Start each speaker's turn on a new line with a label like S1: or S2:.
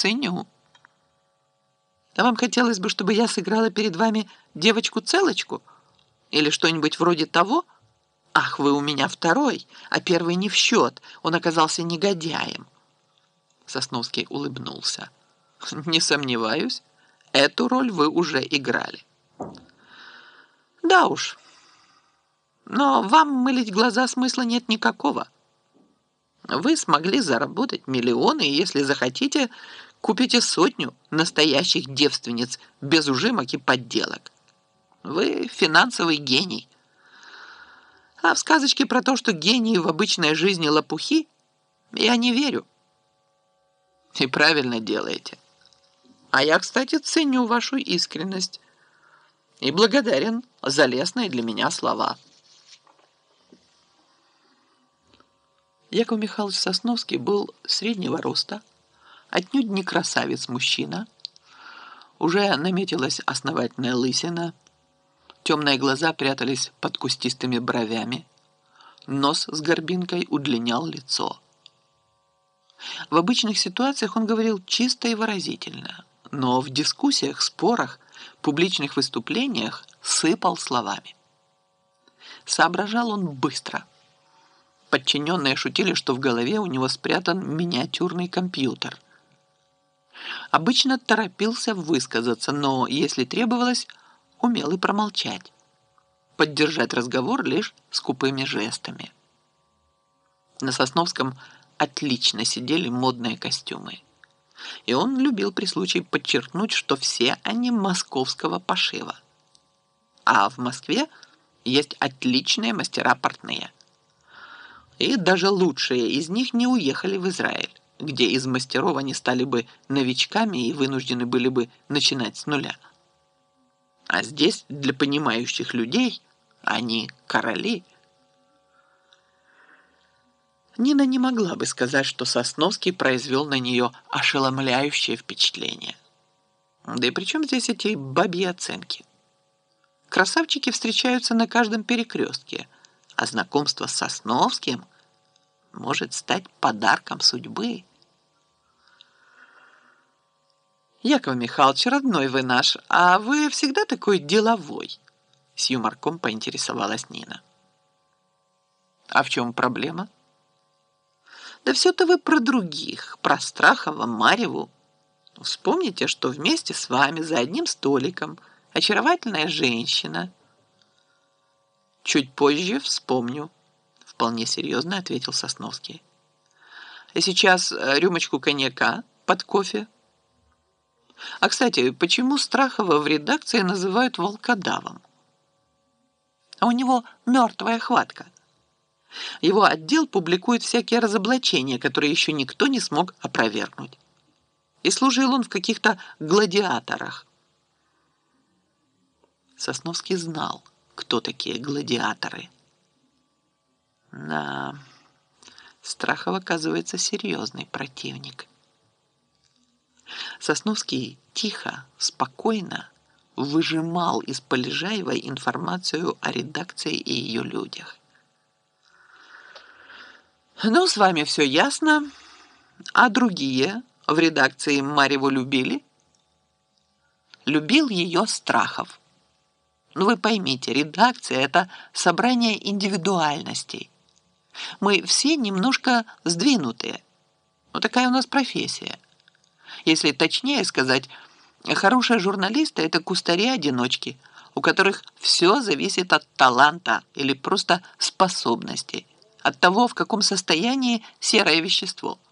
S1: ценю. А вам хотелось бы, чтобы я сыграла перед вами девочку-целочку? Или что-нибудь вроде того? Ах, вы у меня второй, а первый не в счет. Он оказался негодяем. Сосновский улыбнулся. Не сомневаюсь, эту роль вы уже играли. Да уж. Но вам мылить глаза смысла нет никакого. Вы смогли заработать миллионы, и если захотите, купите сотню настоящих девственниц без ужимок и подделок. Вы финансовый гений. А в сказочке про то, что гении в обычной жизни лопухи, я не верю. И правильно делаете. А я, кстати, ценю вашу искренность и благодарен за лестные для меня слова. Яков Михайлович Сосновский был среднего роста, отнюдь не красавец-мужчина. Уже наметилась основательная лысина, темные глаза прятались под кустистыми бровями, нос с горбинкой удлинял лицо. В обычных ситуациях он говорил чисто и выразительно, но в дискуссиях, спорах, публичных выступлениях сыпал словами. Соображал он быстро – Подчиненные шутили, что в голове у него спрятан миниатюрный компьютер. Обычно торопился высказаться, но, если требовалось, умел и промолчать. Поддержать разговор лишь скупыми жестами. На Сосновском отлично сидели модные костюмы. И он любил при случае подчеркнуть, что все они московского пошива. А в Москве есть отличные мастера портные – и даже лучшие из них не уехали в Израиль, где из мастеров они стали бы новичками и вынуждены были бы начинать с нуля. А здесь для понимающих людей они короли. Нина не могла бы сказать, что Сосновский произвел на нее ошеломляющее впечатление. Да и при чем здесь эти бабьи оценки? Красавчики встречаются на каждом перекрестке, а знакомство с Сосновским может стать подарком судьбы. Яков Михайлович, родной вы наш, а вы всегда такой деловой? С юморком поинтересовалась Нина. А в чем проблема? Да все-то вы про других, про Страхова, Мареву. Вспомните, что вместе с вами за одним столиком очаровательная женщина. Чуть позже вспомню вполне серьезно ответил Сосновский. Сейчас э, рюмочку коньяка под кофе. А, кстати, почему Страхова в редакции называют волкодавом? А у него мертвая хватка. Его отдел публикует всякие разоблачения, которые еще никто не смог опровергнуть. И служил он в каких-то гладиаторах. Сосновский знал, кто такие гладиаторы – да, Страхов оказывается серьезный противник. Сосновский тихо, спокойно выжимал из Полежаевой информацию о редакции и ее людях. Ну, с вами все ясно. А другие в редакции Марьеву любили? Любил ее Страхов. Ну, вы поймите, редакция – это собрание индивидуальностей. Мы все немножко сдвинутые. Вот такая у нас профессия. Если точнее сказать, хорошие журналисты – это кустари-одиночки, у которых все зависит от таланта или просто способностей, от того, в каком состоянии серое вещество –